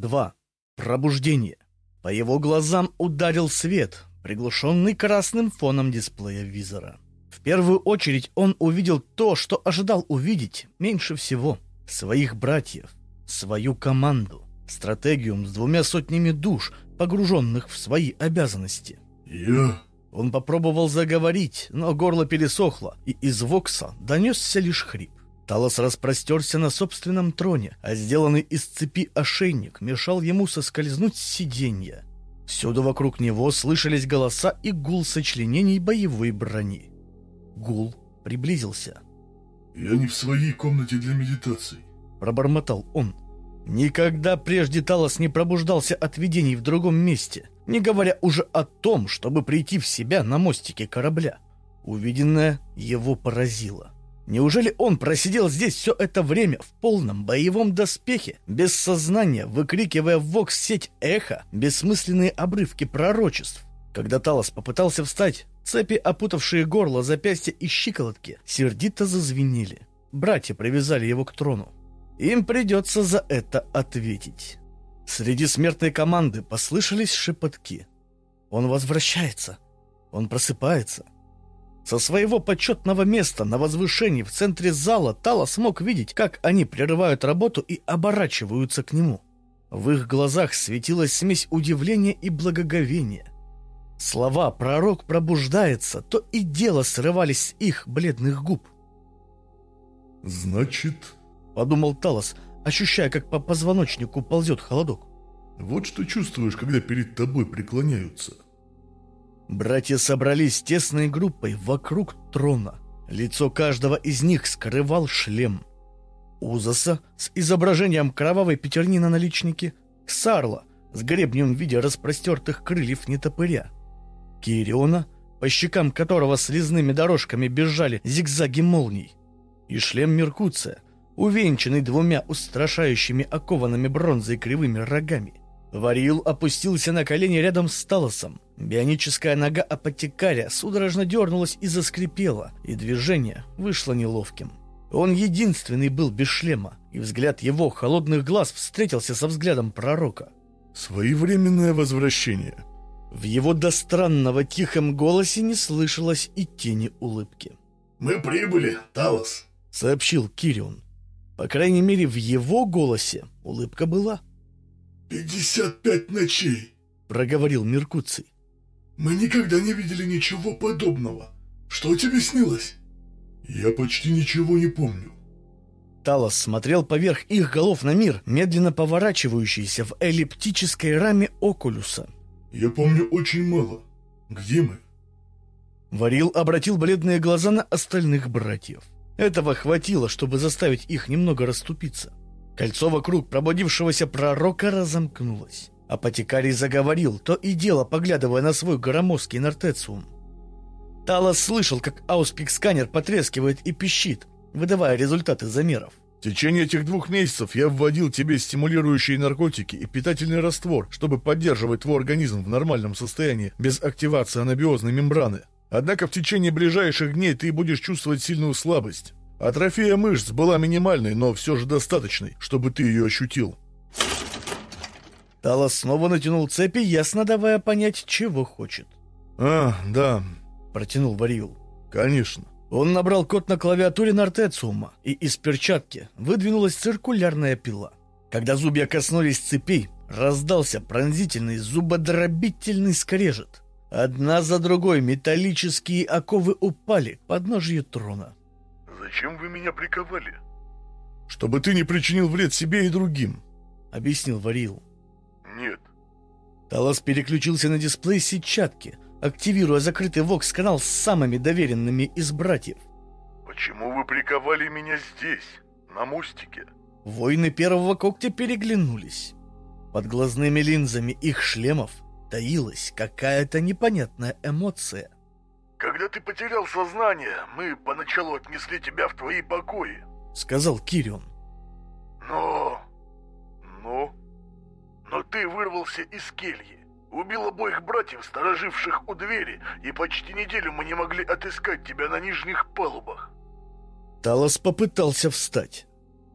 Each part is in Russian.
2. Пробуждение. По его глазам ударил свет, приглушенный красным фоном дисплея визора. В первую очередь он увидел то, что ожидал увидеть меньше всего. Своих братьев, свою команду, стратегиум с двумя сотнями душ, погруженных в свои обязанности. «Я...» Он попробовал заговорить, но горло пересохло, и из Вокса донесся лишь хрип. Талос распростерся на собственном троне, а сделанный из цепи ошейник мешал ему соскользнуть с сиденья. Всюду вокруг него слышались голоса и гул сочленений боевой брони. Гул приблизился. «Я не в своей комнате для медитаций», — пробормотал он. Никогда прежде Талос не пробуждался от видений в другом месте, не говоря уже о том, чтобы прийти в себя на мостике корабля. Увиденное его поразило. Неужели он просидел здесь все это время в полном боевом доспехе, без сознания, выкрикивая в вокс-сеть эхо, бессмысленные обрывки пророчеств? Когда Талос попытался встать, цепи, опутавшие горло, запястья и щиколотки, сердито зазвенели. Братья привязали его к трону. Им придется за это ответить. Среди смертной команды послышались шепотки. Он возвращается. Он просыпается. Со своего почетного места на возвышении в центре зала Тала смог видеть, как они прерывают работу и оборачиваются к нему. В их глазах светилась смесь удивления и благоговения. Слова «пророк пробуждается» то и дело срывались с их бледных губ. «Значит...» — подумал Талос, ощущая, как по позвоночнику ползет холодок. «Вот что чувствуешь, когда перед тобой преклоняются». Братья собрались тесной группой вокруг трона. Лицо каждого из них скрывал шлем. Узаса с изображением кровавой пятерни на наличнике, Ксарла с гребнем в виде распростертых крыльев нетопыря, Кириона, по щекам которого слезными дорожками бежали зигзаги молний, и шлем Меркуция, увенчанный двумя устрашающими окованными бронзой кривыми рогами. Варил опустился на колени рядом с Талосом. Бионическая нога апотекаря судорожно дернулась и заскрипела, и движение вышло неловким. Он единственный был без шлема, и взгляд его холодных глаз встретился со взглядом пророка. «Своевременное возвращение». В его до странного тихом голосе не слышалось и тени улыбки. «Мы прибыли, Талос», — сообщил Кирион. По крайней мере, в его голосе улыбка была. «Пятьдесят пять ночей!» — проговорил Меркуций. «Мы никогда не видели ничего подобного. Что тебе снилось?» «Я почти ничего не помню». Талос смотрел поверх их голов на мир, медленно поворачивающийся в эллиптической раме окулюса. «Я помню очень мало. Где мы?» Варил обратил бледные глаза на остальных братьев. Этого хватило, чтобы заставить их немного расступиться. Кольцо вокруг пробудившегося пророка разомкнулось. Апотекарий заговорил, то и дело поглядывая на свой громоздкий нартециум. Талос слышал, как ауспик-сканер потрескивает и пищит, выдавая результаты замеров. В течение этих двух месяцев я вводил тебе стимулирующие наркотики и питательный раствор, чтобы поддерживать твой организм в нормальном состоянии, без активации анабиозной мембраны. Однако в течение ближайших дней ты будешь чувствовать сильную слабость. Атрофия мышц была минимальной, но все же достаточной, чтобы ты ее ощутил. Талос снова натянул цепи, ясно давая понять, чего хочет. «А, да», — протянул Варил. «Конечно». Он набрал код на клавиатуре Нортециума, и из перчатки выдвинулась циркулярная пила. Когда зубья коснулись цепей, раздался пронзительный зубодробительный скрежет. Одна за другой металлические оковы упали под подножье трона. «Зачем вы меня приковали?» «Чтобы ты не причинил вред себе и другим», — объяснил Варил. «Нет». Талас переключился на дисплей сетчатки, активируя закрытый вокс-канал с самыми доверенными из братьев. «Почему вы приковали меня здесь, на мостике?» Воины первого когтя переглянулись. Под глазными линзами их шлемов таилась какая-то непонятная эмоция. «Когда ты потерял сознание, мы поначалу отнесли тебя в твои покои», — сказал Кирион. «Но... но... но ты вырвался из кельи, убил обоих братьев, стороживших у двери, и почти неделю мы не могли отыскать тебя на нижних палубах». Талос попытался встать.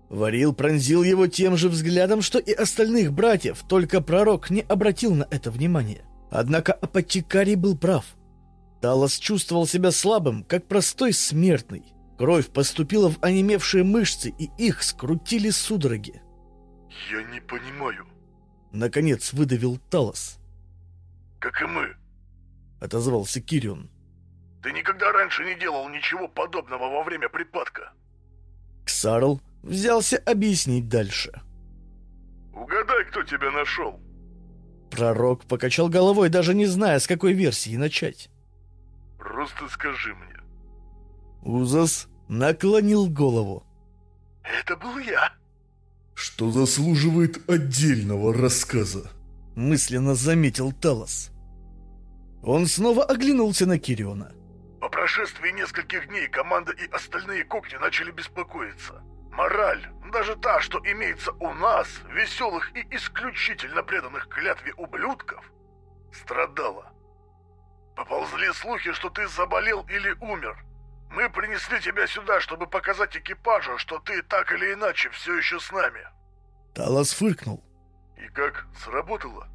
Варил пронзил его тем же взглядом, что и остальных братьев, только пророк не обратил на это внимания. Однако апотекарий был прав. Талос чувствовал себя слабым, как простой смертный. Кровь поступила в онемевшие мышцы, и их скрутили судороги. «Я не понимаю», — наконец выдавил Талос. «Как и мы», — отозвался Кирион. «Ты никогда раньше не делал ничего подобного во время припадка». Ксарл взялся объяснить дальше. «Угадай, кто тебя нашел». Пророк покачал головой, даже не зная, с какой версии начать. «Просто скажи мне». Узас наклонил голову. «Это был я». «Что заслуживает отдельного рассказа», — мысленно заметил Талос. Он снова оглянулся на Кириона. По прошествии нескольких дней команда и остальные когти начали беспокоиться. Мораль, даже та, что имеется у нас, веселых и исключительно преданных клятве ублюдков, страдала. Поползли слухи, что ты заболел или умер. Мы принесли тебя сюда, чтобы показать экипажу, что ты так или иначе все еще с нами. Талос фыркнул. И как, сработало?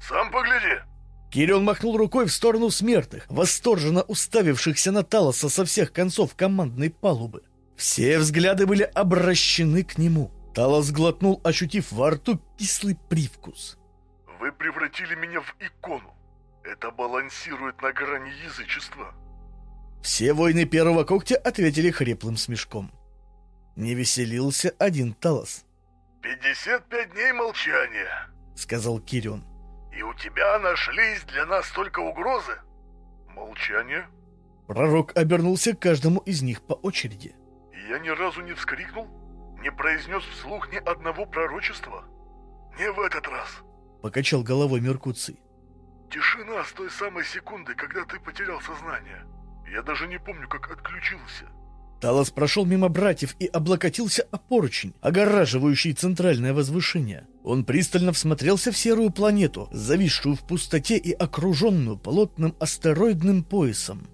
Сам погляди. Кирион махнул рукой в сторону смертных, восторженно уставившихся на Талоса со всех концов командной палубы. Все взгляды были обращены к нему. Талос глотнул, ощутив во рту кислый привкус. «Вы превратили меня в икону. Это балансирует на грани язычества». Все воины первого когтя ответили хриплым смешком. Не веселился один Талос. «Пятьдесят пять дней молчания», — сказал Кирион. «И у тебя нашлись для нас только угрозы?» «Молчание?» Пророк обернулся к каждому из них по очереди я ни разу не вскрикнул? Не произнес вслух ни одного пророчества? Не в этот раз. Покачал головой Меркуций. Тишина с той самой секунды, когда ты потерял сознание. Я даже не помню, как отключился. Талос прошел мимо братьев и облокотился о поручень, огораживающий центральное возвышение. Он пристально всмотрелся в серую планету, зависшую в пустоте и окруженную плотным астероидным поясом.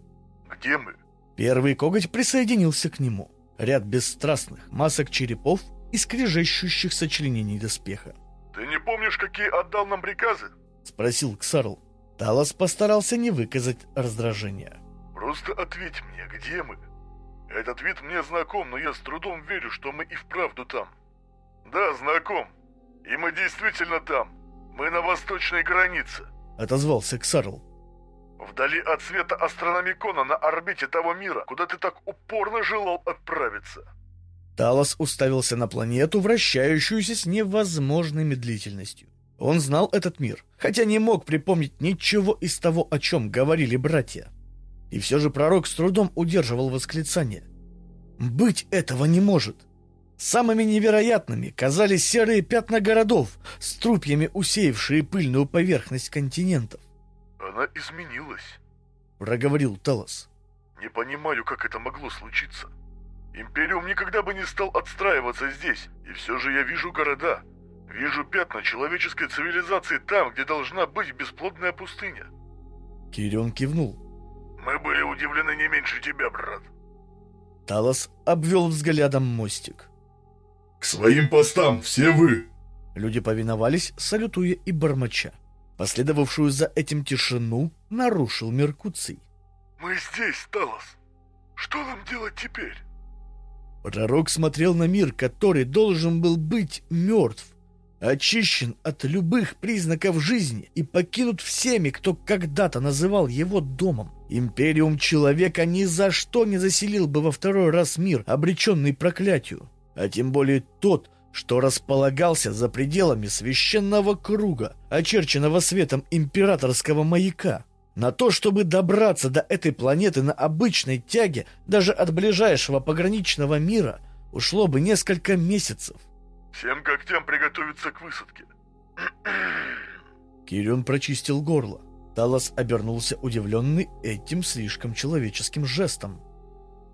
«Где мы?» Первый коготь присоединился к нему ряд бесстрастных масок черепов и скрежещущих сочленений доспеха. «Ты не помнишь, какие отдал нам приказы?» — спросил Ксарл. Талос постарался не выказать раздражения. «Просто ответь мне, где мы? Этот вид мне знаком, но я с трудом верю, что мы и вправду там». «Да, знаком. И мы действительно там. Мы на восточной границе», — отозвался Ксарл. Вдали от света астрономикона на орбите того мира, куда ты так упорно желал отправиться. Талос уставился на планету, вращающуюся с невозможной медлительностью. Он знал этот мир, хотя не мог припомнить ничего из того, о чем говорили братья. И все же пророк с трудом удерживал восклицание. «Быть этого не может!» Самыми невероятными казались серые пятна городов, с трупьями усеявшие пыльную поверхность континентов. Она изменилась, проговорил Талос. Не понимаю, как это могло случиться. Империум никогда бы не стал отстраиваться здесь, и все же я вижу города. Вижу пятна человеческой цивилизации там, где должна быть бесплодная пустыня. Кирион кивнул. Мы были удивлены не меньше тебя, брат. Талос обвел взглядом мостик. «К своим постам, все вы!» Люди повиновались, салютуя и бормоча. Последовавшую за этим тишину нарушил Меркуций. «Мы здесь, Талос. Что нам делать теперь?» Пророк смотрел на мир, который должен был быть мертв, очищен от любых признаков жизни и покинут всеми, кто когда-то называл его домом. Империум человека ни за что не заселил бы во второй раз мир, обреченный проклятию, а тем более тот, что располагался за пределами священного круга, очерченного светом императорского маяка. На то, чтобы добраться до этой планеты на обычной тяге, даже от ближайшего пограничного мира, ушло бы несколько месяцев. «Всем когтям приготовиться к высадке». Кирион прочистил горло. Талос обернулся удивленный этим слишком человеческим жестом.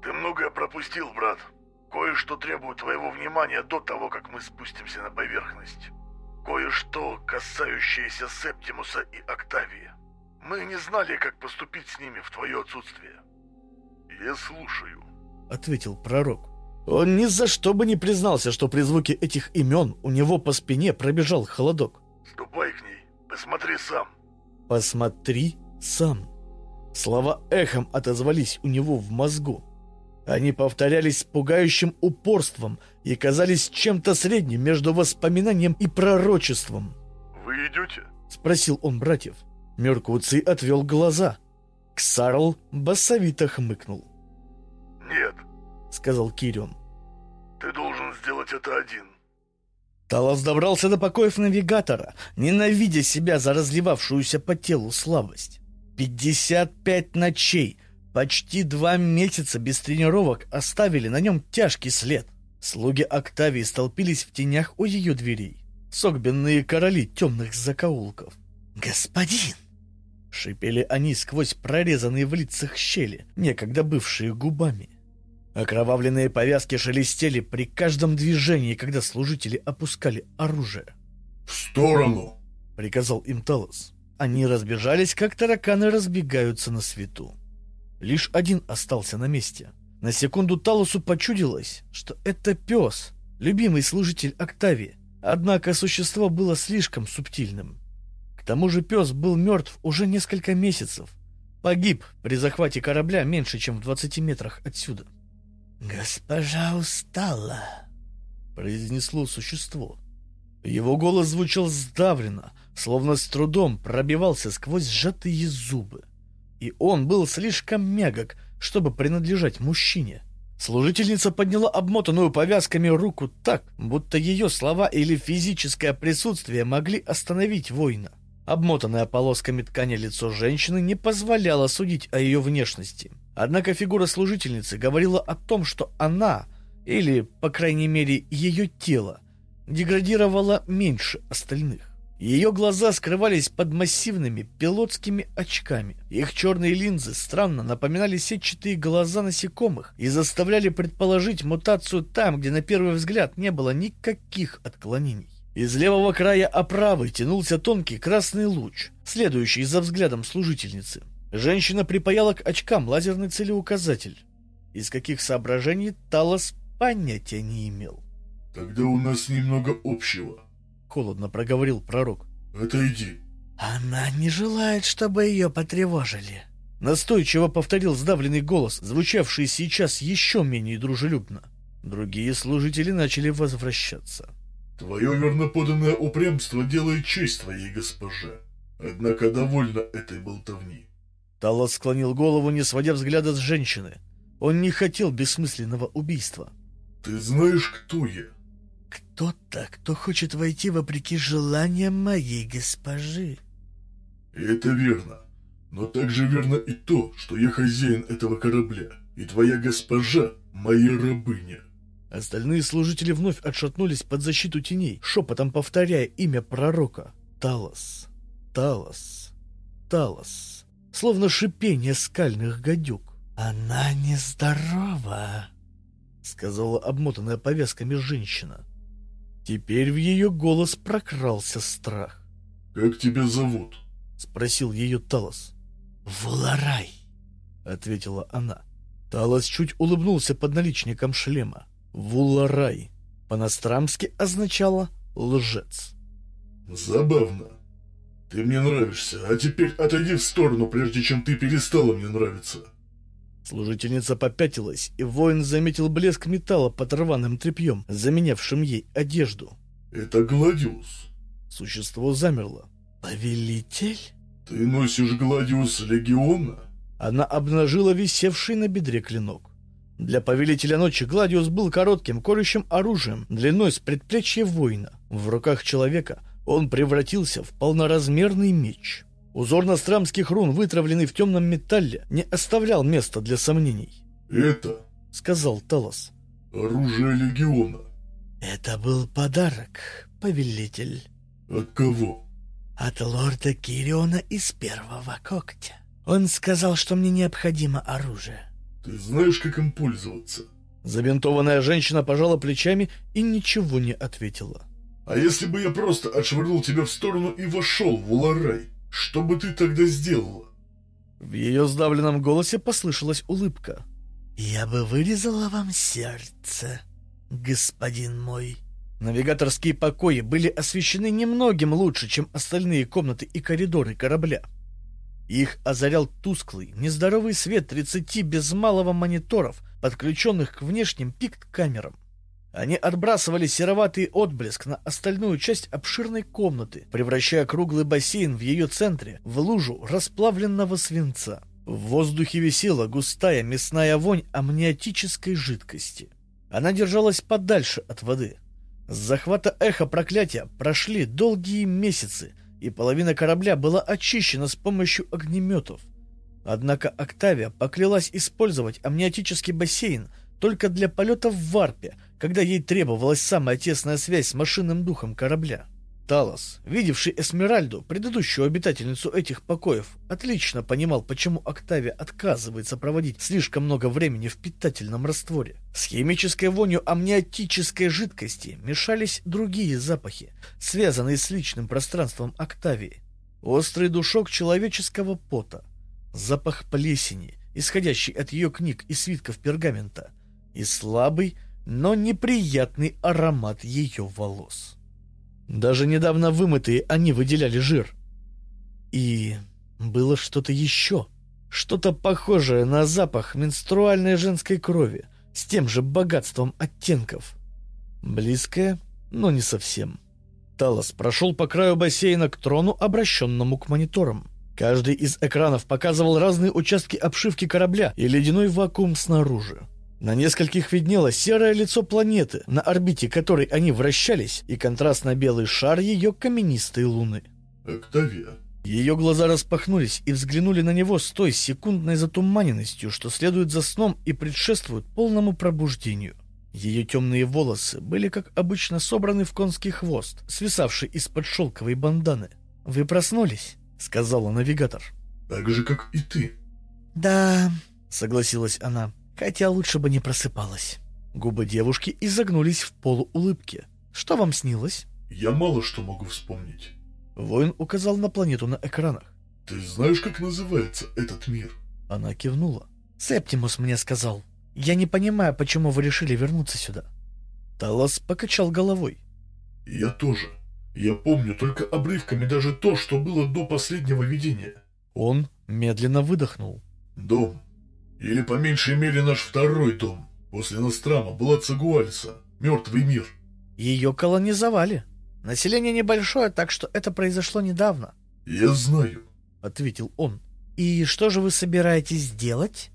«Ты многое пропустил, брат», Кое-что требует твоего внимания до того, как мы спустимся на поверхность. Кое-что, касающееся Септимуса и Октавии. Мы не знали, как поступить с ними в твое отсутствие. Я слушаю. Ответил пророк. Он ни за что бы не признался, что при звуке этих имен у него по спине пробежал холодок. Ступай к ней, посмотри сам. «Посмотри сам». Слова эхом отозвались у него в мозгу. Они повторялись с пугающим упорством и казались чем-то средним между воспоминанием и пророчеством. Вы идете? — спросил он братьев. Меркуций отвел глаза. Ксарл басовито хмыкнул. Сказал Кирион. ты должен сделать это один. Талос добрался до покоев навигатора, ненавидя себя за разливавшуюся по телу слабость. 55 ночей, почти два месяца без тренировок оставили на нем тяжкий след. Слуги Октавии столпились в тенях у ее дверей. Согбенные короли темных закоулков. «Господин!» Шипели они сквозь прорезанные в лицах щели, некогда бывшие губами. Окровавленные повязки шелестели при каждом движении, когда служители опускали оружие. В сторону! — приказал им Талос. Они разбежались, как тараканы разбегаются на свету. Лишь один остался на месте. На секунду Талосу почудилось, что это пес, любимый служитель Октавии. Однако существо было слишком субтильным. К тому же пес был мертв уже несколько месяцев. Погиб при захвате корабля меньше, чем в 20 метрах отсюда. «Госпожа устала», — произнесло существо. Его голос звучал сдавленно, словно с трудом пробивался сквозь сжатые зубы. И он был слишком мягок, чтобы принадлежать мужчине. Служительница подняла обмотанную повязками руку так, будто ее слова или физическое присутствие могли остановить воина. Обмотанное полосками ткани лицо женщины не позволяло судить о ее внешности. Однако фигура служительницы говорила о том, что она, или, по крайней мере, ее тело, деградировало меньше остальных. Ее глаза скрывались под массивными пилотскими очками. Их черные линзы странно напоминали сетчатые глаза насекомых и заставляли предположить мутацию там, где на первый взгляд не было никаких отклонений. Из левого края оправы тянулся тонкий красный луч, следующий за взглядом служительницы. Женщина припаяла к очкам лазерный целеуказатель. Из каких соображений Талос понятия не имел. Тогда у нас немного общего. Холодно проговорил пророк. Отойди. Она не желает, чтобы ее потревожили. Настойчиво повторил сдавленный голос, звучавший сейчас еще менее дружелюбно. Другие служители начали возвращаться. Твое верноподанное упрямство делает честь твоей госпоже. Однако довольно этой болтовни. Талос склонил голову, не сводя взгляда с женщины. Он не хотел бессмысленного убийства. Ты знаешь, кто я? Кто-то, кто хочет войти вопреки желаниям моей госпожи. Это верно. Но также верно и то, что я хозяин этого корабля, и твоя госпожа — моя рабыня. Остальные служители вновь отшатнулись под защиту теней, шепотом повторяя имя пророка. Талос, Талос, Талос. Словно шипение скальных гадюк. «Она нездорова», — сказала обмотанная повязками женщина. Теперь в ее голос прокрался страх. «Как тебя зовут?» — спросил ее Талос. «Вуларай», — ответила она. Талос чуть улыбнулся под наличником шлема. Вуларай по-настрамски означало «лжец». «Забавно. Ты мне нравишься, а теперь отойди в сторону, прежде чем ты перестала мне нравиться». Служительница попятилась, и воин заметил блеск металла под рваным тряпьем, заменявшим ей одежду. «Это Гладиус». Существо замерло. «Повелитель?» «Ты носишь Гладиус Легиона?» Она обнажила висевший на бедре клинок. Для повелителя ночи Гладиус был коротким колющим оружием длиной с предплечья воина. В руках человека он превратился в полноразмерный меч. Узор настрамских рун, вытравленный в темном металле, не оставлял места для сомнений. «Это», — сказал Талос, — «оружие Легиона». «Это был подарок, повелитель». «От кого?» «От лорда Кириона из первого когтя. Он сказал, что мне необходимо оружие». «Ты знаешь, как им пользоваться?» Забинтованная женщина пожала плечами и ничего не ответила. «А если бы я просто отшвырнул тебя в сторону и вошел в Уларай, что бы ты тогда сделала?» В ее сдавленном голосе послышалась улыбка. Я бы вырезала вам сердце, господин мой. Навигаторские покои были освещены немногим лучше, чем остальные комнаты и коридоры корабля. Их озарял тусклый, нездоровый свет 30 без малого мониторов, подключенных к внешним пикт-камерам. Они отбрасывали сероватый отблеск на остальную часть обширной комнаты, превращая круглый бассейн в ее центре в лужу расплавленного свинца. В воздухе висела густая мясная вонь амниотической жидкости. Она держалась подальше от воды. С захвата эхо проклятия прошли долгие месяцы, и половина корабля была очищена с помощью огнеметов. Однако Октавия поклялась использовать амниотический бассейн только для полета в варпе, когда ей требовалась самая тесная связь с машинным духом корабля. Талос, видевший Эсмеральду, предыдущую обитательницу этих покоев, отлично понимал, почему Октавия отказывается проводить слишком много времени в питательном растворе. С химической вонью амниотической жидкости мешались другие запахи, связанные с личным пространством Октавии. Острый душок человеческого пота, запах плесени, исходящий от ее книг и свитков пергамента, и слабый, но неприятный аромат ее волос. Даже недавно вымытые они выделяли жир. И было что-то еще. Что-то похожее на запах менструальной женской крови, с тем же богатством оттенков. Близкое, но не совсем. Талос прошел по краю бассейна к трону, обращенному к мониторам. Каждый из экранов показывал разные участки обшивки корабля и ледяной вакуум снаружи. На нескольких виднелось серое лицо планеты, на орбите которой они вращались, и контрастно-белый шар ее каменистой луны. «Октавия». Ее глаза распахнулись и взглянули на него с той секундной затуманенностью, что следует за сном и предшествует полному пробуждению. Ее темные волосы были, как обычно, собраны в конский хвост, свисавший из-под шелковой банданы. «Вы проснулись?» — сказала навигатор. «Так же, как и ты». «Да», — согласилась она хотя лучше бы не просыпалась. Губы девушки изогнулись в полуулыбке. «Что вам снилось?» «Я мало что могу вспомнить». Воин указал на планету на экранах. «Ты знаешь, как называется этот мир?» Она кивнула. «Септимус мне сказал. Я не понимаю, почему вы решили вернуться сюда». Талос покачал головой. «Я тоже. Я помню только обрывками даже то, что было до последнего видения». Он медленно выдохнул. «Дом. Или по меньшей мере наш второй дом. После Настрама была Цагуальса. Мертвый мир. Ее колонизовали. Население небольшое, так что это произошло недавно. Я знаю. Ответил он. И что же вы собираетесь делать?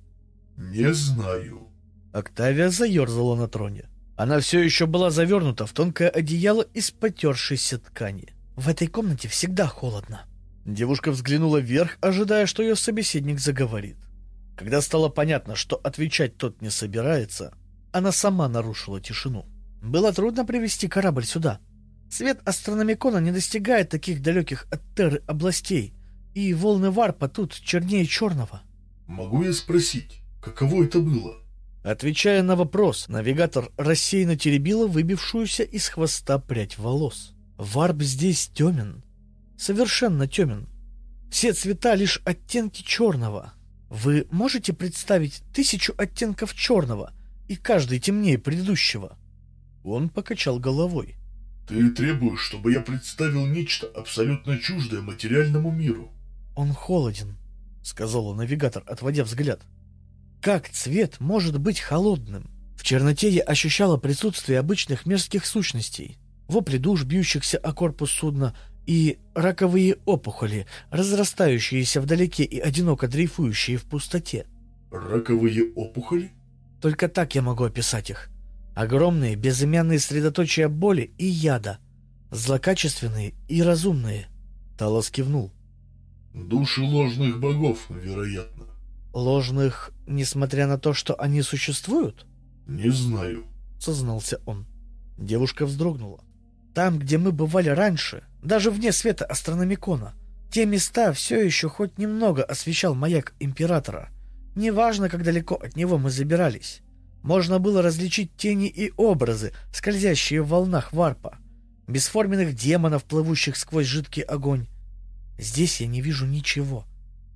Не знаю. Октавия заерзала на троне. Она все еще была завернута в тонкое одеяло из потершейся ткани. В этой комнате всегда холодно. Девушка взглянула вверх, ожидая, что ее собеседник заговорит. Когда стало понятно, что отвечать тот не собирается, она сама нарушила тишину. Было трудно привести корабль сюда. Свет астрономикона не достигает таких далеких от Терры областей, и волны варпа тут чернее черного. Могу я спросить, каково это было? Отвечая на вопрос, навигатор рассеянно теребила выбившуюся из хвоста прядь волос. Варп здесь темен. Совершенно темен. Все цвета лишь оттенки черного, вы можете представить тысячу оттенков черного, и каждый темнее предыдущего? Он покачал головой. Ты требуешь, чтобы я представил нечто абсолютно чуждое материальному миру. Он холоден, сказала навигатор, отводя взгляд. Как цвет может быть холодным? В черноте я ощущала присутствие обычных мерзких сущностей. Вопли душ, бьющихся о корпус судна, и раковые опухоли, разрастающиеся вдалеке и одиноко дрейфующие в пустоте. Раковые опухоли? Только так я могу описать их. Огромные безымянные средоточия боли и яда. Злокачественные и разумные. Талос кивнул. Души ложных богов, вероятно. Ложных, несмотря на то, что они существуют? Не знаю, сознался он. Девушка вздрогнула. Там, где мы бывали раньше, даже вне света астрономикона, те места все еще хоть немного освещал маяк Императора. Неважно, как далеко от него мы забирались. Можно было различить тени и образы, скользящие в волнах варпа. Бесформенных демонов, плывущих сквозь жидкий огонь. Здесь я не вижу ничего.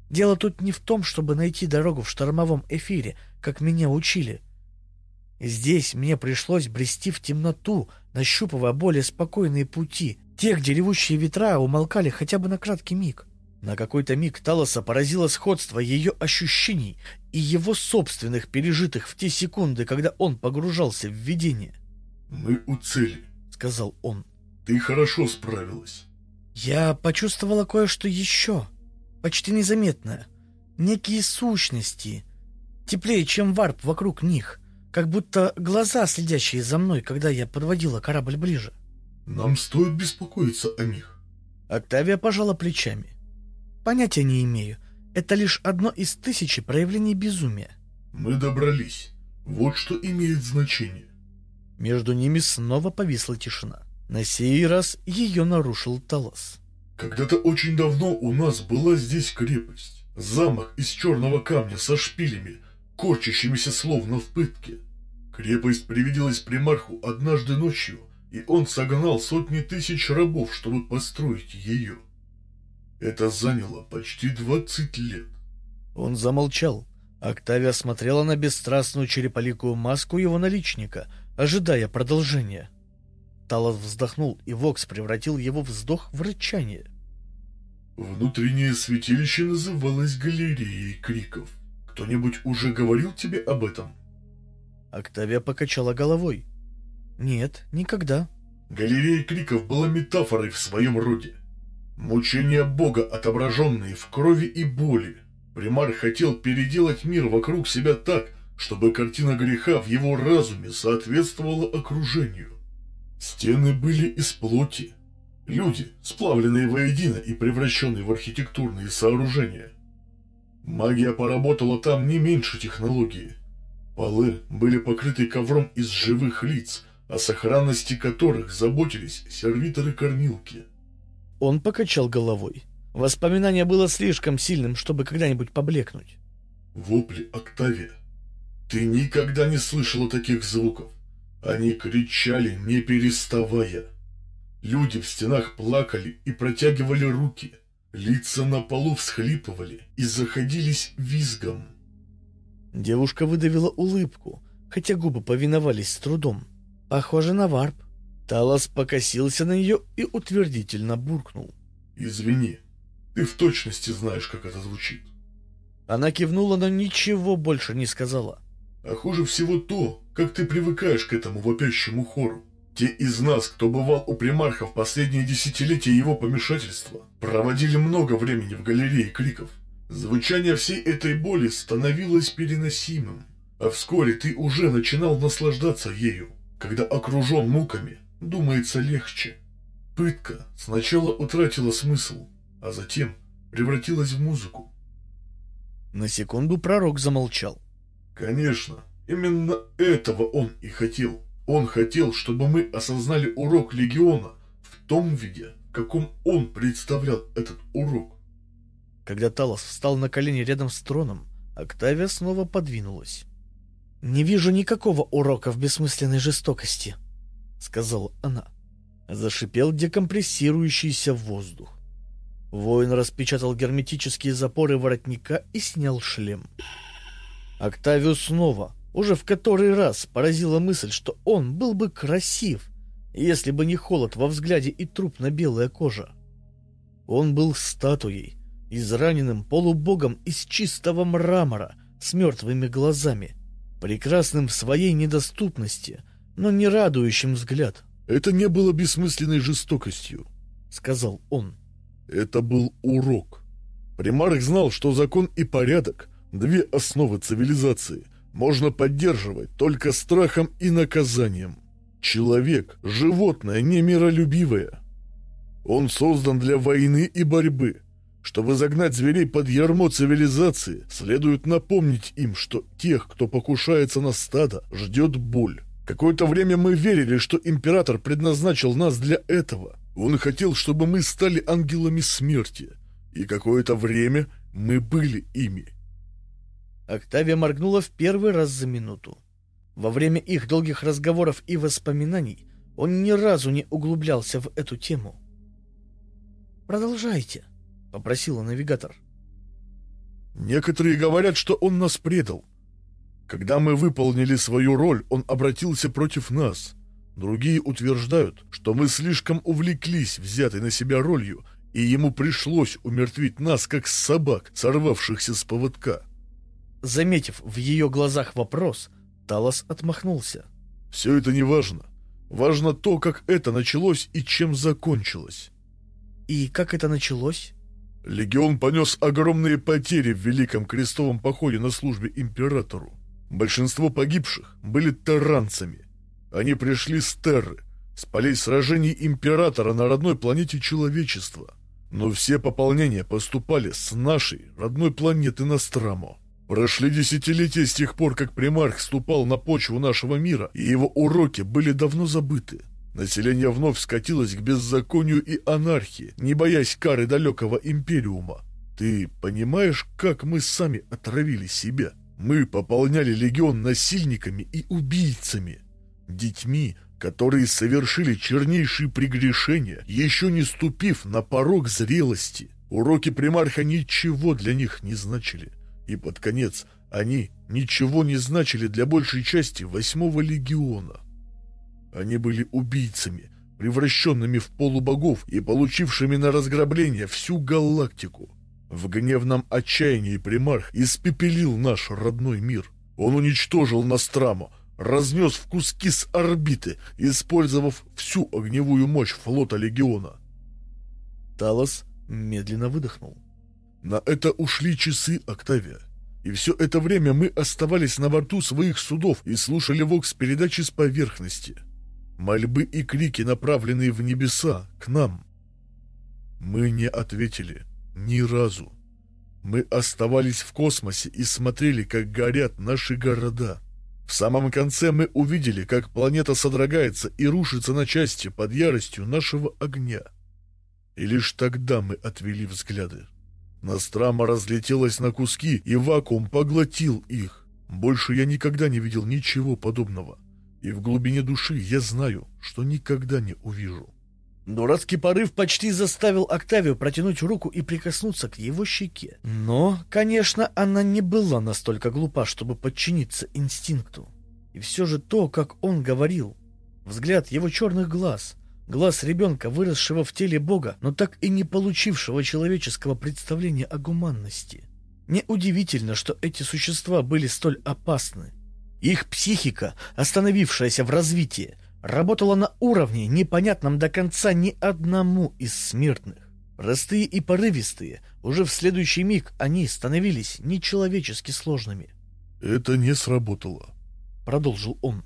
Дело тут не в том, чтобы найти дорогу в штормовом эфире, как меня учили. Здесь мне пришлось брести в темноту, нащупывая более спокойные пути, те, где ревущие ветра умолкали хотя бы на краткий миг. На какой-то миг Талоса поразило сходство ее ощущений и его собственных пережитых в те секунды, когда он погружался в видение. «Мы у цели», — сказал он. «Ты хорошо справилась». Я почувствовала кое-что еще, почти незаметное. Некие сущности, теплее, чем варп вокруг них, как будто глаза, следящие за мной, когда я подводила корабль ближе. «Нам стоит беспокоиться о них». Октавия пожала плечами. Понятия не имею. Это лишь одно из тысячи проявлений безумия. Мы добрались. Вот что имеет значение. Между ними снова повисла тишина. На сей раз ее нарушил Талос. Когда-то очень давно у нас была здесь крепость. Замок из черного камня со шпилями, корчащимися словно в пытке. Крепость привиделась примарху однажды ночью, и он согнал сотни тысяч рабов, чтобы построить ее. Это заняло почти двадцать лет. Он замолчал. Октавия смотрела на бесстрастную череполикую маску его наличника, ожидая продолжения. Талос вздохнул, и Вокс превратил его вздох в рычание. Внутреннее святилище называлось галереей криков. Кто-нибудь уже говорил тебе об этом? Октавия покачала головой. Нет, никогда. Галерея криков была метафорой в своем роде. Мучения Бога, отображенные в крови и боли. Примар хотел переделать мир вокруг себя так, чтобы картина греха в его разуме соответствовала окружению. Стены были из плоти. Люди, сплавленные воедино и превращенные в архитектурные сооружения. Магия поработала там не меньше технологии. Полы были покрыты ковром из живых лиц, о сохранности которых заботились сервиторы-кормилки. Он покачал головой. Воспоминание было слишком сильным, чтобы когда-нибудь поблекнуть. Вопли Октавия. Ты никогда не слышала таких звуков. Они кричали, не переставая. Люди в стенах плакали и протягивали руки. Лица на полу всхлипывали и заходились визгом. Девушка выдавила улыбку, хотя губы повиновались с трудом. Похоже на варп. Талос покосился на нее и утвердительно буркнул. «Извини, ты в точности знаешь, как это звучит». Она кивнула, но ничего больше не сказала. «А хуже всего то, как ты привыкаешь к этому вопящему хору. Те из нас, кто бывал у примарха в последние десятилетия его помешательства, проводили много времени в галерее криков. Звучание всей этой боли становилось переносимым, а вскоре ты уже начинал наслаждаться ею, когда окружен муками, думается легче. Пытка сначала утратила смысл, а затем превратилась в музыку. На секунду пророк замолчал. Конечно, именно этого он и хотел. Он хотел, чтобы мы осознали урок Легиона в том виде, в каком он представлял этот урок. Когда Талос встал на колени рядом с троном, Октавия снова подвинулась. «Не вижу никакого урока в бессмысленной жестокости», сказала она. Зашипел декомпрессирующийся воздух. Воин распечатал герметические запоры воротника и снял шлем. Октавиус снова, уже в который раз, поразила мысль, что он был бы красив, если бы не холод во взгляде и трупно-белая кожа. Он был статуей, израненным полубогом из чистого мрамора, с мертвыми глазами, прекрасным в своей недоступности — но не радующим взгляд. «Это не было бессмысленной жестокостью», — сказал он. «Это был урок. Примарх знал, что закон и порядок — две основы цивилизации — можно поддерживать только страхом и наказанием. Человек — животное не миролюбивое. Он создан для войны и борьбы. Чтобы загнать зверей под ярмо цивилизации, следует напомнить им, что тех, кто покушается на стадо, ждет боль. Какое-то время мы верили, что император предназначил нас для этого. Он хотел, чтобы мы стали ангелами смерти. И какое-то время мы были ими. Октавия моргнула в первый раз за минуту. Во время их долгих разговоров и воспоминаний он ни разу не углублялся в эту тему. «Продолжайте», — попросила навигатор. Некоторые говорят, что он нас предал. Когда мы выполнили свою роль, он обратился против нас. Другие утверждают, что мы слишком увлеклись взятой на себя ролью, и ему пришлось умертвить нас, как собак, сорвавшихся с поводка. Заметив в ее глазах вопрос, Талос отмахнулся. «Все это не важно. Важно то, как это началось и чем закончилось». «И как это началось?» Легион понес огромные потери в Великом Крестовом походе на службе императору. Большинство погибших были таранцами. Они пришли с Терры, с полей сражений императора на родной планете человечества. Но все пополнения поступали с нашей родной планеты Настрамо. Прошли десятилетия с тех пор, как примарх ступал на почву нашего мира, и его уроки были давно забыты. Население вновь скатилось к беззаконию и анархии, не боясь кары далекого империума. Ты понимаешь, как мы сами отравили себя? Мы пополняли легион насильниками и убийцами, детьми, которые совершили чернейшие прегрешения, еще не ступив на порог зрелости. Уроки примарха ничего для них не значили и под конец они ничего не значили для большей части восьмого легиона. Они были убийцами, превращенными в полубогов и получившими на разграбление всю галактику. В гневном отчаянии примарх испепелил наш родной мир. Он уничтожил Настраму, разнес в куски с орбиты, использовав всю огневую мощь флота Легиона. Талос медленно выдохнул. На это ушли часы Октавия. И все это время мы оставались на борту своих судов и слушали вокс-передачи с поверхности. Мольбы и крики, направленные в небеса, к нам. Мы не ответили ни разу. Мы оставались в космосе и смотрели, как горят наши города. В самом конце мы увидели, как планета содрогается и рушится на части под яростью нашего огня. И лишь тогда мы отвели взгляды. Настрама разлетелась на куски, и вакуум поглотил их. Больше я никогда не видел ничего подобного. И в глубине души я знаю, что никогда не увижу. Дурацкий порыв почти заставил Октавию протянуть руку и прикоснуться к его щеке. Но, конечно, она не была настолько глупа, чтобы подчиниться инстинкту. И все же то, как он говорил, взгляд его черных глаз, Глаз ребенка, выросшего в теле Бога, но так и не получившего человеческого представления о гуманности. Неудивительно, что эти существа были столь опасны. Их психика, остановившаяся в развитии, работала на уровне, непонятном до конца ни одному из смертных. Простые и порывистые, уже в следующий миг они становились нечеловечески сложными. «Это не сработало», — продолжил он.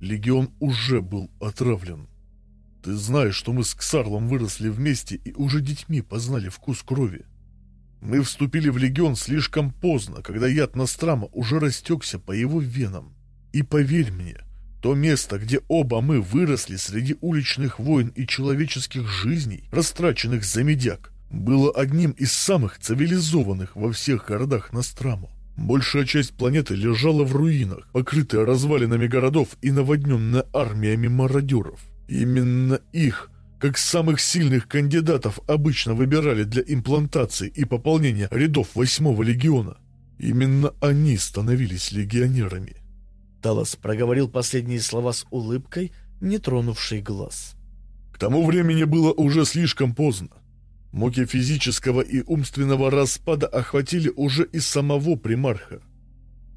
«Легион уже был отравлен». Ты знаешь, что мы с Ксарлом выросли вместе и уже детьми познали вкус крови. Мы вступили в легион слишком поздно, когда яд Настрама уже растекся по его венам. И поверь мне, то место, где оба мы выросли среди уличных войн и человеческих жизней, растраченных за медяк, было одним из самых цивилизованных во всех городах Настрама. Большая часть планеты лежала в руинах, покрытая развалинами городов и наводненная армиями мародеров. Именно их, как самых сильных кандидатов, обычно выбирали для имплантации и пополнения рядов восьмого легиона. Именно они становились легионерами. Талос проговорил последние слова с улыбкой, не тронувшей глаз. К тому времени было уже слишком поздно. Муки физического и умственного распада охватили уже и самого примарха.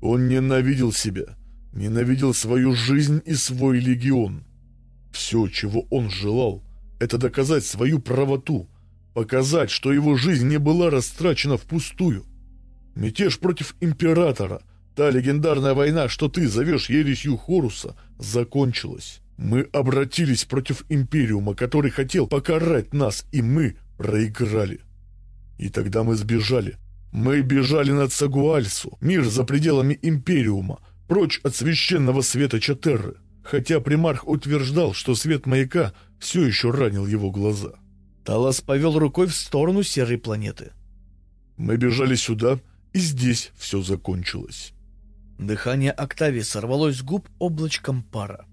Он ненавидел себя, ненавидел свою жизнь и свой легион. Все, чего он желал, это доказать свою правоту, показать, что его жизнь не была растрачена впустую. Мятеж против императора, та легендарная война, что ты зовешь ересью Хоруса, закончилась. Мы обратились против Империума, который хотел покарать нас, и мы проиграли. И тогда мы сбежали. Мы бежали на Цагуальсу, мир за пределами Империума, прочь от священного света Чатерры хотя примарх утверждал, что свет маяка все еще ранил его глаза. Талас повел рукой в сторону серой планеты. «Мы бежали сюда, и здесь все закончилось». Дыхание Октавии сорвалось с губ облачком пара.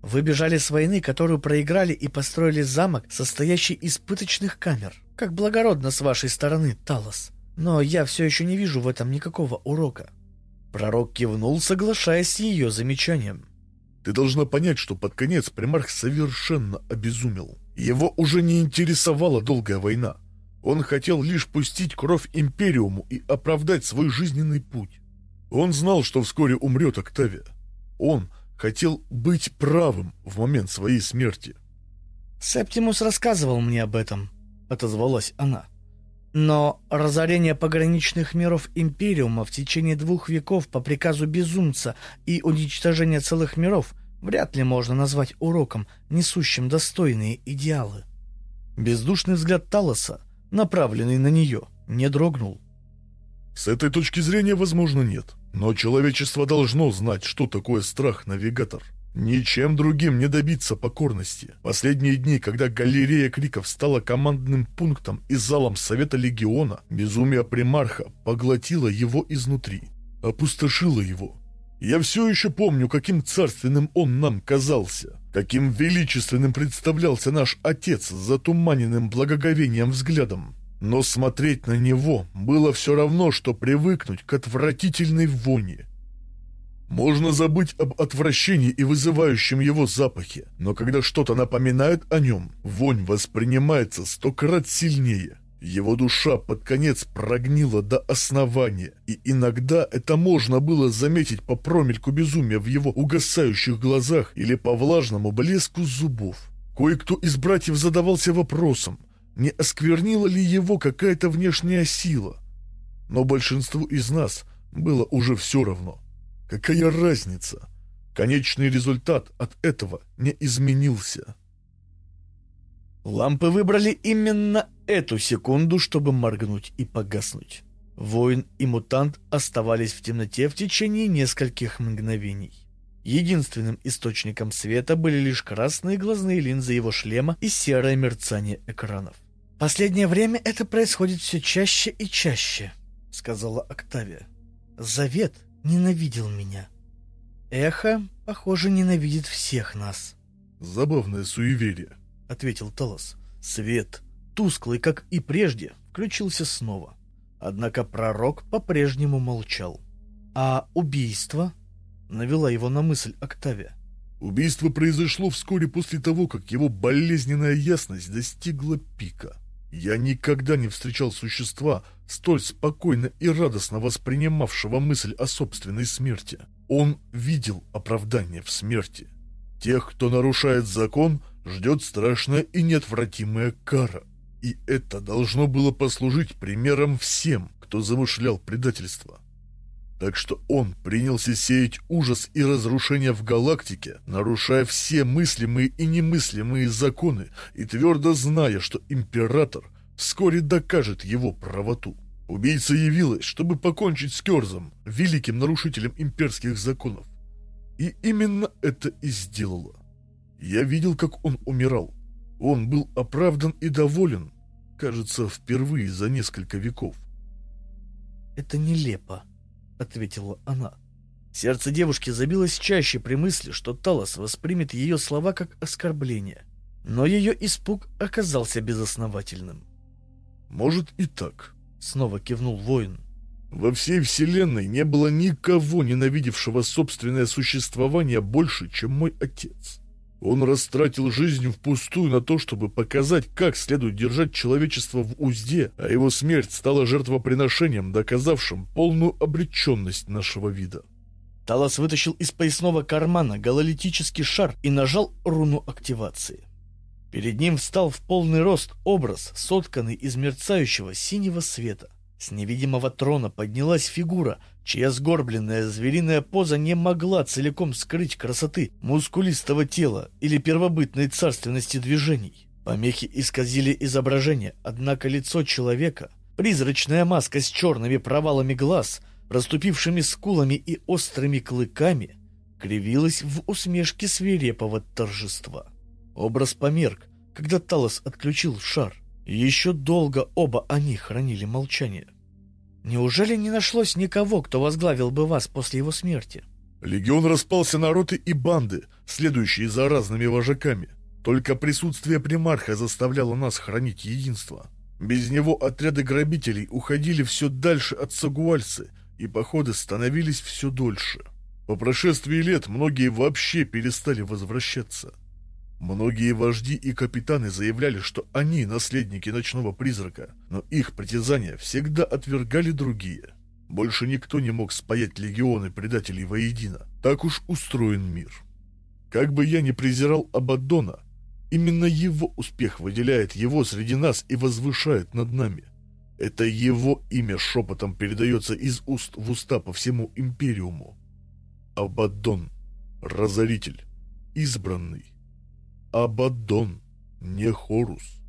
«Вы бежали с войны, которую проиграли и построили замок, состоящий из пыточных камер. Как благородно с вашей стороны, Талос. Но я все еще не вижу в этом никакого урока. Пророк кивнул, соглашаясь с ее замечанием. Ты должна понять, что под конец примарх совершенно обезумел. Его уже не интересовала долгая война. Он хотел лишь пустить кровь Империуму и оправдать свой жизненный путь. Он знал, что вскоре умрет Октавия. Он хотел быть правым в момент своей смерти. «Септимус рассказывал мне об этом», — отозвалась она. «Но разорение пограничных миров Империума в течение двух веков по приказу безумца и уничтожение целых миров вряд ли можно назвать уроком, несущим достойные идеалы». Бездушный взгляд Талоса, направленный на нее, не дрогнул. С этой точки зрения, возможно, нет. Но человечество должно знать, что такое страх-навигатор. Ничем другим не добиться покорности. Последние дни, когда галерея криков стала командным пунктом и залом Совета Легиона, безумие примарха поглотило его изнутри, опустошило его. Я все еще помню, каким царственным он нам казался, каким величественным представлялся наш отец с затуманенным благоговением взглядом. Но смотреть на него было все равно, что привыкнуть к отвратительной воне. Можно забыть об отвращении и вызывающем его запахе, но когда что-то напоминает о нем, вонь воспринимается сто крат сильнее. Его душа под конец прогнила до основания, и иногда это можно было заметить по промельку безумия в его угасающих глазах или по влажному блеску зубов. Кое-кто из братьев задавался вопросом, не осквернила ли его какая-то внешняя сила. Но большинству из нас было уже все равно. Какая разница? Конечный результат от этого не изменился. Лампы выбрали именно эту секунду, чтобы моргнуть и погаснуть. Воин и мутант оставались в темноте в течение нескольких мгновений. Единственным источником света были лишь красные глазные линзы его шлема и серое мерцание экранов. «Последнее время это происходит все чаще и чаще», — сказала Октавия. «Завет ненавидел меня. Эхо, похоже, ненавидит всех нас». «Забавное суеверие», — ответил Талос. Свет, тусклый, как и прежде, включился снова. Однако пророк по-прежнему молчал. «А убийство?» — навела его на мысль Октавия. Убийство произошло вскоре после того, как его болезненная ясность достигла пика. Я никогда не встречал существа, столь спокойно и радостно воспринимавшего мысль о собственной смерти. Он видел оправдание в смерти. Тех, кто нарушает закон, ждет страшная и неотвратимая кара. И это должно было послужить примером всем, кто замышлял предательство. Так что он принялся сеять ужас и разрушение в галактике, нарушая все мыслимые и немыслимые законы и твердо зная, что император вскоре докажет его правоту. Убийца явилась, чтобы покончить с Керзом, великим нарушителем имперских законов. И именно это и сделала. Я видел, как он умирал. Он был оправдан и доволен, кажется, впервые за несколько веков. «Это нелепо», ответила она. Сердце девушки забилось чаще при мысли, что Талос воспримет ее слова как оскорбление. Но ее испуг оказался безосновательным. «Может и так», — снова кивнул воин. «Во всей вселенной не было никого, ненавидевшего собственное существование больше, чем мой отец. Он растратил жизнь впустую на то, чтобы показать, как следует держать человечество в узде, а его смерть стала жертвоприношением, доказавшим полную обреченность нашего вида. Талас вытащил из поясного кармана гололитический шар и нажал руну активации. Перед ним встал в полный рост образ, сотканный из мерцающего синего света. С невидимого трона поднялась фигура, чья сгорбленная звериная поза не могла целиком скрыть красоты мускулистого тела или первобытной царственности движений. Помехи исказили изображение, однако лицо человека, призрачная маска с черными провалами глаз, расступившими скулами и острыми клыками, кривилась в усмешке свирепого торжества. Образ померк, когда Талос отключил шар. Еще долго оба они хранили молчание. Неужели не нашлось никого, кто возглавил бы вас после его смерти? Легион распался на роты и банды, следующие за разными вожаками. Только присутствие примарха заставляло нас хранить единство. Без него отряды грабителей уходили все дальше от Сагуальцы, и походы становились все дольше. По прошествии лет многие вообще перестали возвращаться. Многие вожди и капитаны заявляли, что они наследники ночного призрака, но их притязания всегда отвергали другие. Больше никто не мог спаять легионы предателей воедино. Так уж устроен мир. Как бы я ни презирал Абаддона, именно его успех выделяет его среди нас и возвышает над нами. Это его имя шепотом передается из уст в уста по всему Империуму. Абаддон, Разоритель, Избранный. Абаддон, не Хорус.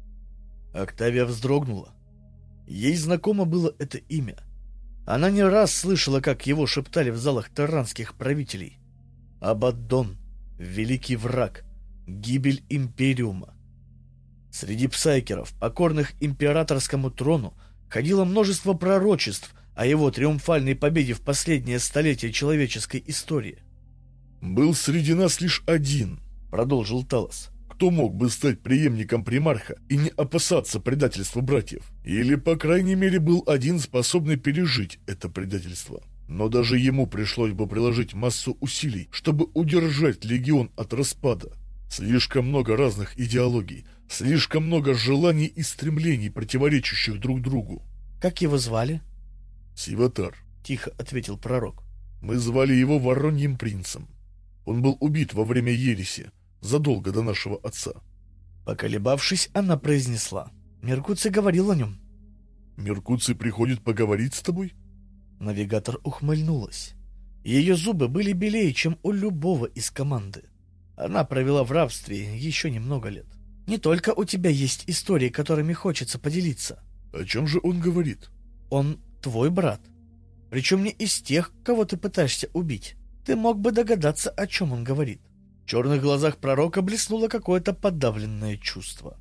Октавия вздрогнула. Ей знакомо было это имя. Она не раз слышала, как его шептали в залах таранских правителей. Абаддон, великий враг, гибель Империума. Среди псайкеров, покорных императорскому трону, ходило множество пророчеств о его триумфальной победе в последнее столетие человеческой истории. «Был среди нас лишь один», — продолжил Талос. «Кто мог бы стать преемником примарха и не опасаться предательства братьев? Или, по крайней мере, был один, способный пережить это предательство?» Но даже ему пришлось бы приложить массу усилий, чтобы удержать легион от распада. Слишком много разных идеологий, слишком много желаний и стремлений, противоречащих друг другу. «Как его звали?» «Сиватар», — тихо ответил пророк. «Мы звали его Вороньим принцем. Он был убит во время ереси, задолго до нашего отца». Поколебавшись, она произнесла. «Меркуций говорил о нем». «Меркуций приходит поговорить с тобой?» Навигатор ухмыльнулась. Ее зубы были белее, чем у любого из команды. Она провела в рабстве еще немного лет. Не только у тебя есть истории, которыми хочется поделиться. О чем же он говорит? Он твой брат. Причем не из тех, кого ты пытаешься убить. Ты мог бы догадаться, о чем он говорит. В черных глазах пророка блеснуло какое-то подавленное чувство.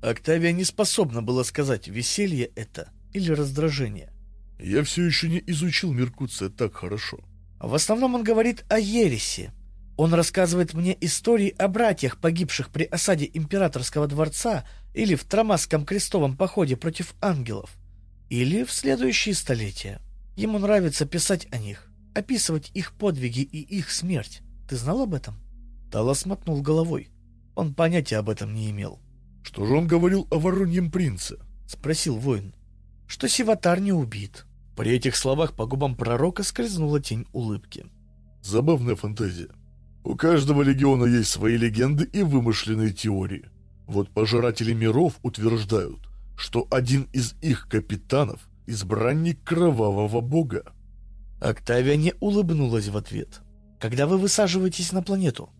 Октавия не способна была сказать, веселье это или раздражение. Я все еще не изучил Меркуция так хорошо. В основном он говорит о ересе. Он рассказывает мне истории о братьях, погибших при осаде императорского дворца или в Трамасском крестовом походе против ангелов. Или в следующие столетия. Ему нравится писать о них, описывать их подвиги и их смерть. Ты знал об этом? Талас мотнул головой. Он понятия об этом не имел. «Что же он говорил о Вороньем принце?» — спросил воин. «Что Сиватар не убит». При этих словах по губам пророка скользнула тень улыбки. «Забавная фантазия. У каждого легиона есть свои легенды и вымышленные теории. Вот пожиратели миров утверждают, что один из их капитанов — избранник кровавого бога. Октавия не улыбнулась в ответ. «Когда вы высаживаетесь на планету?»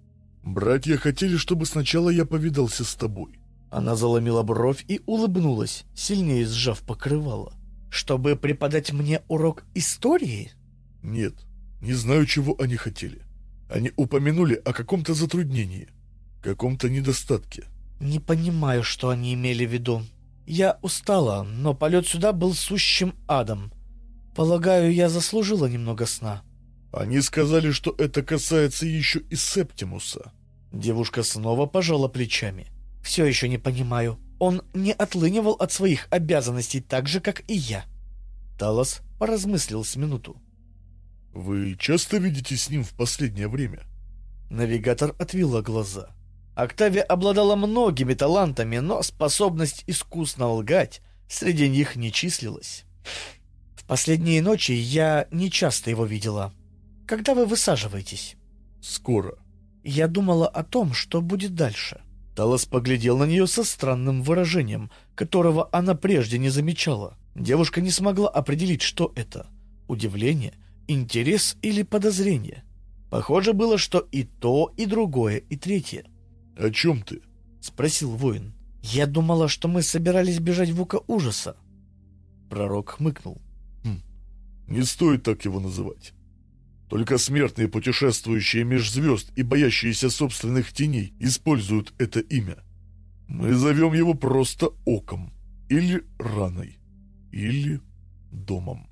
«Братья хотели, чтобы сначала я повидался с тобой». Она заломила бровь и улыбнулась, сильнее сжав покрывало. «Чтобы преподать мне урок истории?» «Нет, не знаю, чего они хотели. Они упомянули о каком-то затруднении, каком-то недостатке». «Не понимаю, что они имели в виду. Я устала, но полет сюда был сущим адом. Полагаю, я заслужила немного сна». «Они сказали, что это касается еще и Септимуса». Девушка снова пожала плечами. «Все еще не понимаю. Он не отлынивал от своих обязанностей так же, как и я». Талос поразмыслил с минуту. «Вы часто видите с ним в последнее время?» Навигатор отвела глаза. Октавия обладала многими талантами, но способность искусно лгать среди них не числилась. В последние ночи я не часто его видела. Когда вы высаживаетесь? Скоро. Я думала о том, что будет дальше. Талос поглядел на нее со странным выражением, которого она прежде не замечала. Девушка не смогла определить, что это. Удивление, интерес или подозрение. Похоже было, что и то, и другое, и третье. «О чем ты?» — спросил воин. «Я думала, что мы собирались бежать в Ука Ужаса». Пророк хмыкнул. «Хм, не стоит так его называть. Только смертные, путешествующие меж звезд и боящиеся собственных теней, используют это имя. Мы зовем его просто Оком, или Раной, или Домом.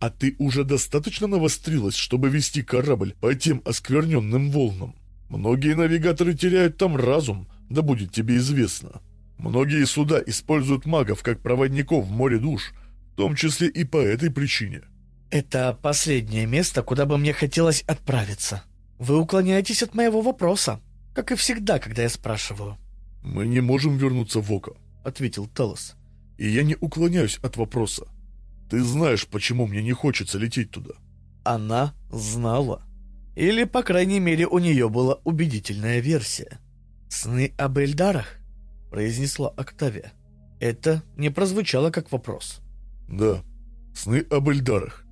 А ты уже достаточно навострилась, чтобы вести корабль по тем оскверненным волнам? Многие навигаторы теряют там разум, да будет тебе известно. Многие суда используют магов как проводников в море душ, в том числе и по этой причине. Это последнее место, куда бы мне хотелось отправиться. Вы уклоняетесь от моего вопроса, как и всегда, когда я спрашиваю. Мы не можем вернуться в Око, ответил Талос. И я не уклоняюсь от вопроса. Ты знаешь, почему мне не хочется лететь туда? Она знала. Или, по крайней мере, у нее была убедительная версия. «Сны об Эльдарах?» — произнесла Октавия. Это не прозвучало как вопрос. «Да, сны об Эльдарах.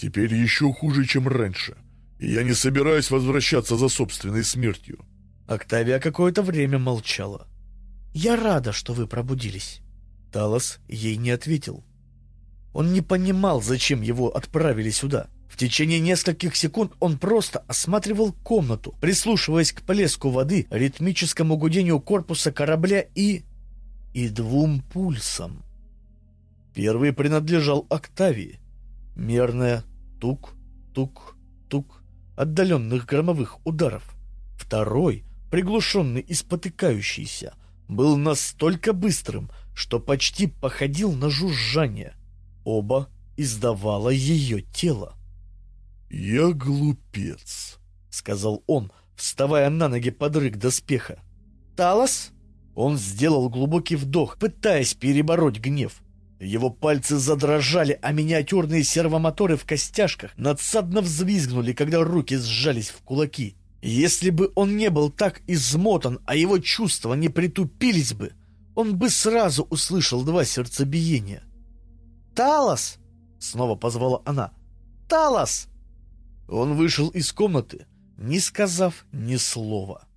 Теперь еще хуже, чем раньше. И я не собираюсь возвращаться за собственной смертью». Октавия какое-то время молчала. «Я рада, что вы пробудились». Талос ей не ответил. Он не понимал, зачем его отправили сюда. В течение нескольких секунд он просто осматривал комнату, прислушиваясь к плеску воды, ритмическому гудению корпуса корабля и... и двум пульсам. Первый принадлежал Октавии. Мерная тук-тук-тук отдаленных громовых ударов. Второй, приглушенный и спотыкающийся, был настолько быстрым, что почти походил на жужжание. Оба издавало ее тело. «Я глупец», — сказал он, вставая на ноги под рык доспеха. «Талос?» Он сделал глубокий вдох, пытаясь перебороть гнев. Его пальцы задрожали, а миниатюрные сервомоторы в костяшках надсадно взвизгнули, когда руки сжались в кулаки. Если бы он не был так измотан, а его чувства не притупились бы, он бы сразу услышал два сердцебиения. «Талос!» — снова позвала она. «Талос!» Он вышел из комнаты, не сказав ни слова.